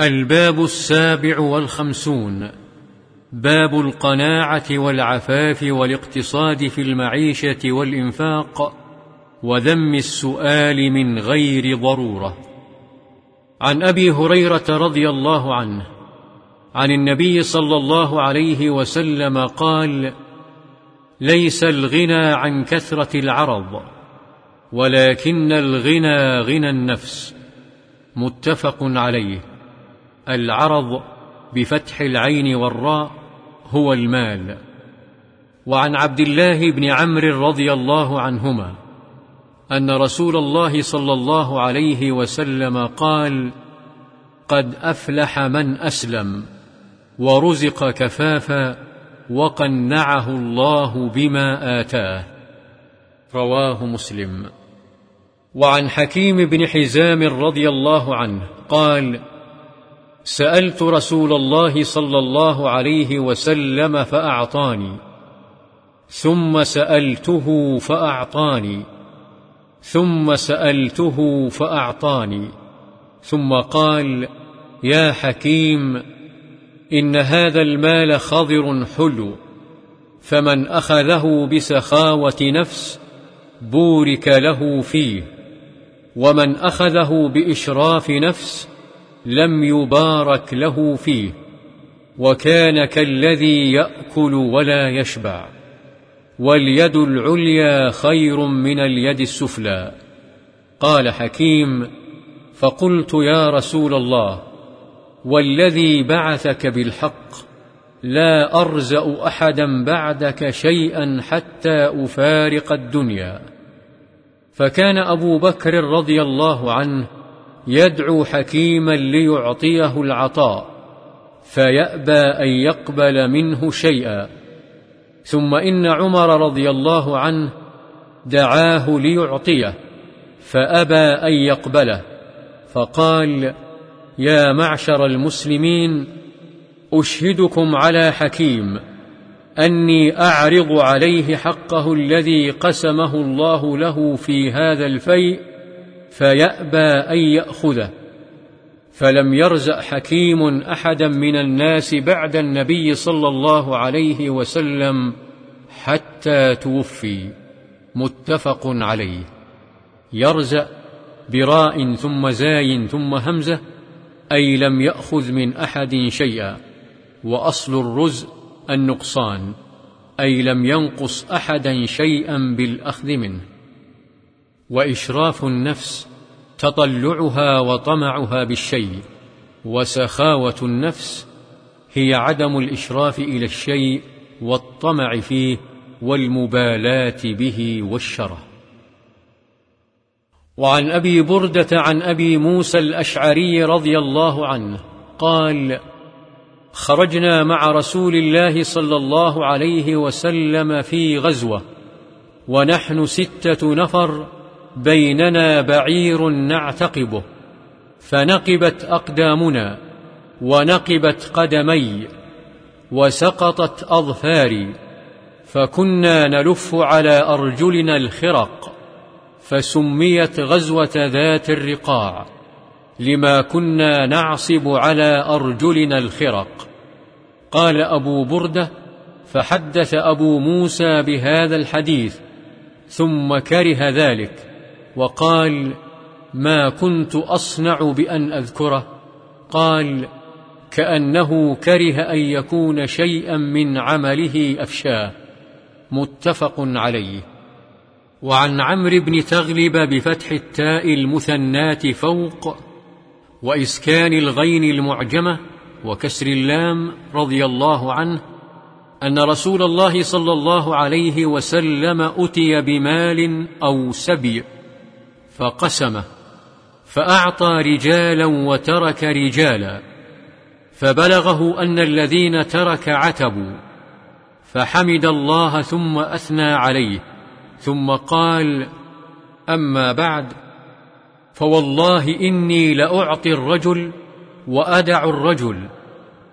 الباب السابع والخمسون. باب القناعة والعفاف والاقتصاد في المعيشة والإنفاق وذم السؤال من غير ضرورة. عن أبي هريرة رضي الله عنه عن النبي صلى الله عليه وسلم قال ليس الغنى عن كثرة العرض ولكن الغنى غنى النفس. متفق عليه. العرض بفتح العين والراء هو المال. وعن عبد الله بن عمرو رضي الله عنهما أن رسول الله صلى الله عليه وسلم قال قد أفلح من أسلم ورزق كفافا وقنعه الله بما آتاه. رواه مسلم. وعن حكيم بن حزام رضي الله عنه قال سألت رسول الله صلى الله عليه وسلم فأعطاني ثم سألته فأعطاني ثم سألته فأعطاني ثم قال يا حكيم إن هذا المال خضر حلو فمن أخذه بسخاوة نفس بورك له فيه ومن أخذه بإشراف نفس لم يبارك له فيه وكان كالذي يأكل ولا يشبع. واليد العليا خير من اليد السفلى. قال حكيم فقلت يا رسول الله والذي بعثك بالحق لا أرزأ أحدا بعدك شيئا حتى أفارق الدنيا. فكان أبو بكر رضي الله عنه يدعو حكيما ليعطيه العطاء فيأبى أن يقبل منه شيئا. ثم إن عمر رضي الله عنه دعاه ليعطيه فأبى أن يقبله. فقال يا معشر المسلمين أشهدكم على حكيم أني أعرض عليه حقه الذي قسمه الله له في هذا الفيء فيأبى أن يأخذه. فلم يرزأ حكيم أحدا من الناس بعد النبي صلى الله عليه وسلم حتى توفي. متفق عليه. يرزأ براء ثم زاي ثم همزة أي لم يأخذ من أحد شيئا. وأصل الرزء النقصان أي لم ينقص أحدا شيئا بالأخذ منه. وإشراف النفس تطلعها وطمعها بالشيء وسخاوة النفس هي عدم الإشراف إلى الشيء والطمع فيه والمبالاة به والشره. وعن أبي بردة عن أبي موسى الأشعري رضي الله عنه قال خرجنا مع رسول الله صلى الله عليه وسلم في غزوة ونحن ستة نفر بيننا بعير نعتقبه فنقبت أقدامنا ونقبت قدمي وسقطت أظفاري فكنا نلف على أرجلنا الخرق فسميت غزوة ذات الرقاع لما كنا نعصب على أرجلنا الخرق. قال أبو بردة فحدث أبو موسى بهذا الحديث ثم كره ذلك. وقال ما كنت أصنع بأن أذكره. قال كأنه كره أن يكون شيئا من عمله أفشاه. متفق عليه. وعن عمرو بن تغلب بفتح التاء المثنات فوق وإسكان الغين المعجمة وكسر اللام رضي الله عنه أن رسول الله صلى الله عليه وسلم أتي بمال أو سبي. فقسمه فأعطى رجالا وترك رجالا فبلغه أن الذين ترك عتبوا فحمد الله ثم أثنى عليه ثم قال أما بعد فوالله إني لأعطي الرجل وأدع الرجل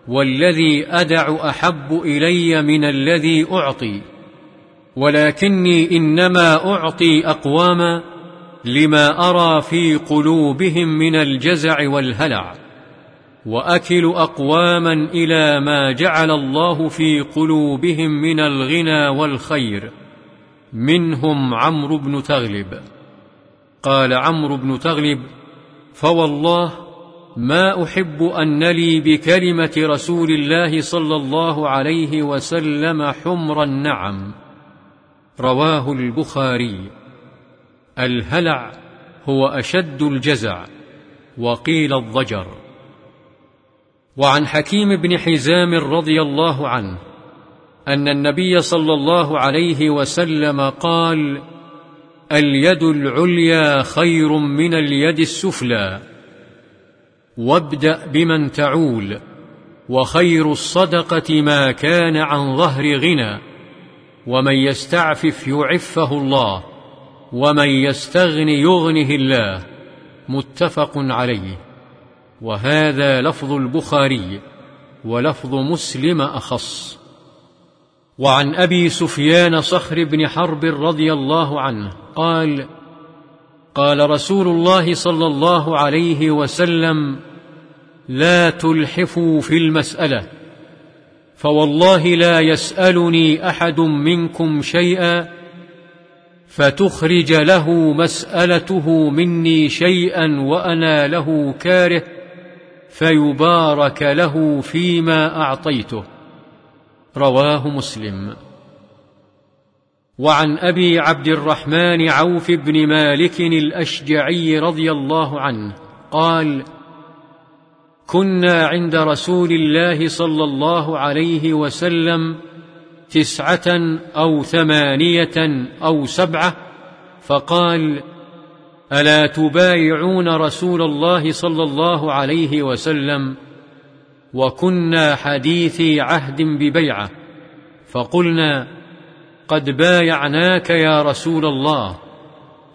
والذي أدع أحب إلي من الذي أعطي ولكني إنما أعطي أقواما لما أرى في قلوبهم من الجزع والهلع وأكل أقواما إلى ما جعل الله في قلوبهم من الغنى والخير منهم عمرو بن تغلب. قال عمرو بن تغلب فوالله ما أحب أن لي بكلمة رسول الله صلى الله عليه وسلم حمر النعم. رواه البخاري. الهلع هو أشد الجزع وقيل الضجر. وعن حكيم بن حزام رضي الله عنه أن النبي صلى الله عليه وسلم قال اليد العليا خير من اليد السفلى وابدأ بمن تعول وخير الصدقة ما كان عن ظهر غنى ومن يستعفف يعفه الله. ومن يستغن يغنه الله متفق عليه. وهذا لفظ البخاري ولفظ مسلم أخص. وعن أبي سفيان صخر بن حرب رضي الله عنه قال قال رسول الله صلى الله عليه وسلم لا تلحفوا في المسألة فوالله لا يسألني أحد منكم شيئا فتخرج له مسألته مني شيئا وأنا له كاره فيبارك له فيما أعطيته. رواه مسلم. وعن أبي عبد الرحمن عوف بن مالك الأشجعي رضي الله عنه قال كنا عند رسول الله صلى الله عليه وسلم تسعة أو ثمانية أو سبعة فقال ألا تبايعون رسول الله صلى الله عليه وسلم؟ وكنا حديثي عهد ببيعة. فقلنا قد بايعناك يا رسول الله.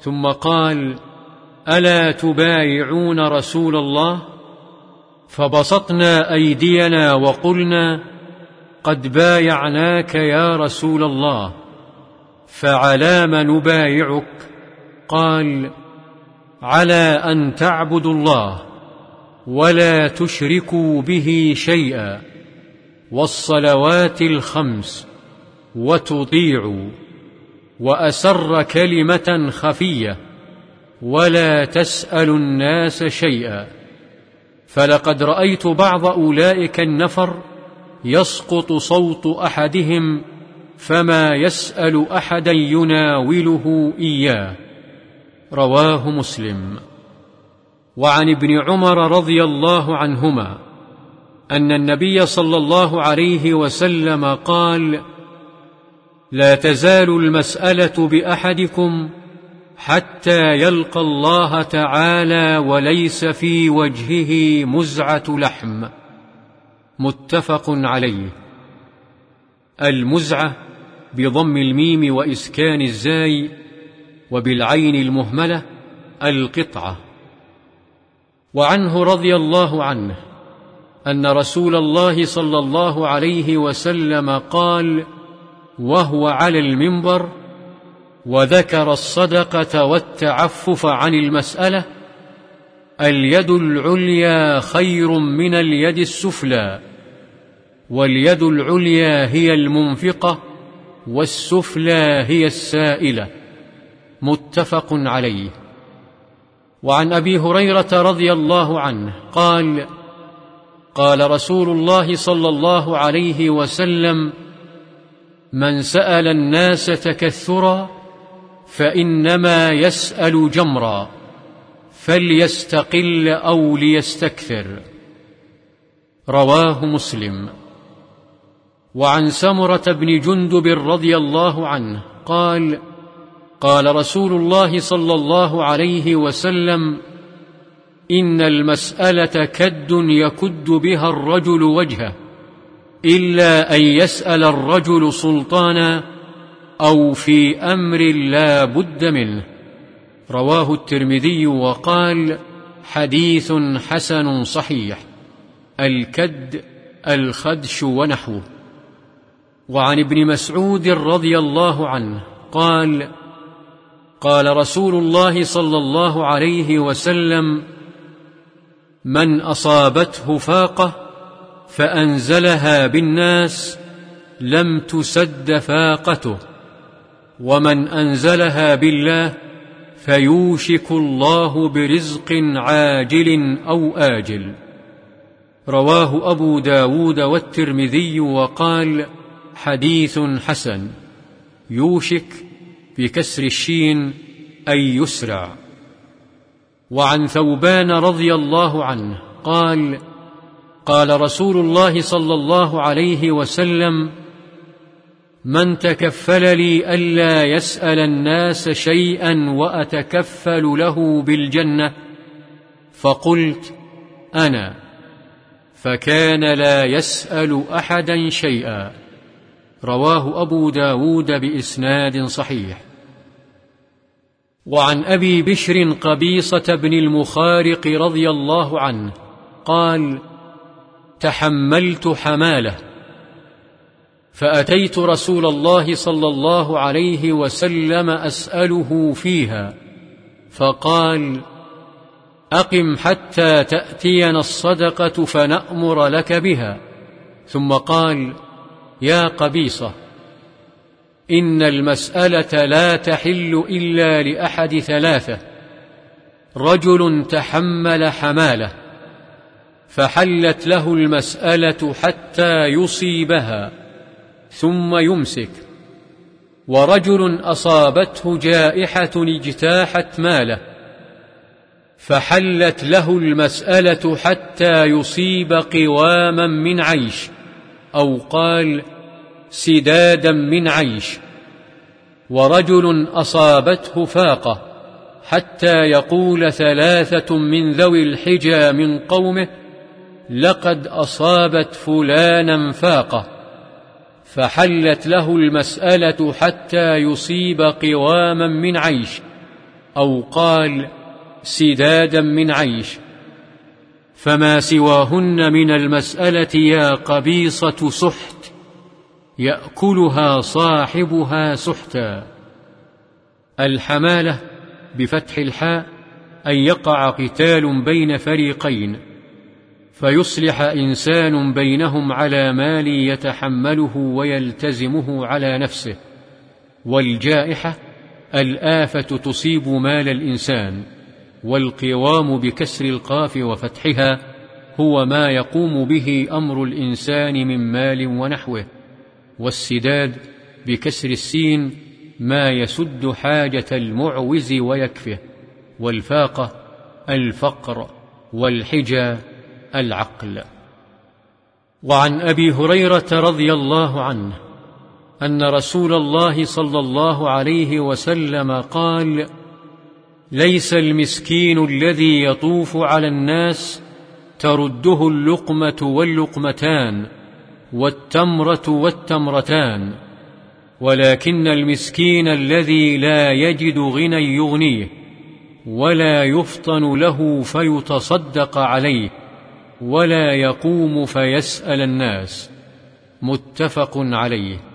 ثم قال ألا تبايعون رسول الله؟ فبسطنا أيدينا وقلنا قد بايعناك يا رسول الله فعلام نبايعك قال على أن تعبدوا الله ولا تشركوا به شيئا والصلوات الخمس وتطيعوا وأسر كلمة خفية ولا تسألوا الناس شيئا. فلقد رأيت بعض أولئك النفر يسقط صوت أحدهم فما يسأل أحدا يناوله إياه. رواه مسلم. وعن ابن عمر رضي الله عنهما أن النبي صلى الله عليه وسلم قال لا تزال المسألة بأحدكم حتى يلقى الله تعالى وليس في وجهه مزعة لحم. متفق عليه. المزعة بضم الميم وإسكان الزاي وبالعين المهملة القطعة. وعنه رضي الله عنه أن رسول الله صلى الله عليه وسلم قال وهو على المنبر وذكر الصدقة والتعفف عن المسألة اليد العليا خير من اليد السفلى واليد العليا هي المنفقة والسفلى هي السائلة. متفق عليه. وعن أبي هريرة رضي الله عنه قال قال رسول الله صلى الله عليه وسلم من سأل الناس تكثرا فإنما يسأل جمرا فليستقل أو ليستكثر. رواه مسلم. وعن سمرة بن جندب رضي الله عنه قال قال رسول الله صلى الله عليه وسلم إن المسألة كد يكد بها الرجل وجهه إلا أن يسأل الرجل سلطانا أو في أمر لا بد منه. رواه الترمذي وقال حديث حسن صحيح الكد الخدش ونحوه. وعن ابن مسعود رضي الله عنه قال قال رسول الله صلى الله عليه وسلم من أصابته فاقة فأنزلها بالناس لم تسد فاقته ومن أنزلها بالله فيوشك الله برزق عاجل أو آجل رواه أبو داود والترمذي وقال حديث حسن يوشك بكسر الشين أي يسرع وعن ثوبان رضي الله عنه قال قال رسول الله صلى الله عليه وسلم من تكفل لي ألا يسأل الناس شيئا وأتكفل له بالجنة فقلت أنا فكان لا يسأل أحدا شيئا. رواه أبو داود بإسناد صحيح. وعن أبي بشر قبيصة بن المخارق رضي الله عنه قال تحملت حمالة فأتيت رسول الله صلى الله عليه وسلم أسأله فيها فقال أقم حتى تأتينا الصدقة فنأمر لك بها. ثم قال يا قبيصة إن المسألة لا تحل إلا لأحد ثلاثة رجل تحمل حمالة فحلت له المسألة حتى يصيبها ثم يمسك ورجل أصابته جائحة اجتاحت ماله فحلت له المسألة حتى يصيب قواما من عيش. أو قال سدادا من عيش ورجل أصابته فاقة حتى يقول ثلاثة من ذوي الحجى من قومه لقد أصابت فلانا فاقة فحلت له المسألة حتى يصيب قواما من عيش أو قال سدادا من عيش فما سواهن من المسألة يا قبيصة سحت يأكلها صاحبها سحتا. الحمالة بفتح الحاء أن يقع قتال بين فريقين فيصلح إنسان بينهم على مال يتحمله ويلتزمه على نفسه والجائحة الآفة تصيب مال الإنسان. والقوام بكسر القاف وفتحها هو ما يقوم به أمر الإنسان من مال ونحوه والسداد بكسر السين ما يسد حاجة المعوز ويكفه والفاقة الفقر والحجى العقل. وعن أبي هريرة رضي الله عنه أن رسول الله صلى الله عليه وسلم قال ليس المسكين الذي يطوف على الناس ترده اللقمة واللقمتان والتمرة والتمرتان ولكن المسكين الذي لا يجد غنى يغنيه ولا يفطن له فيتصدق عليه ولا يقوم فيسأل الناس متفق عليه.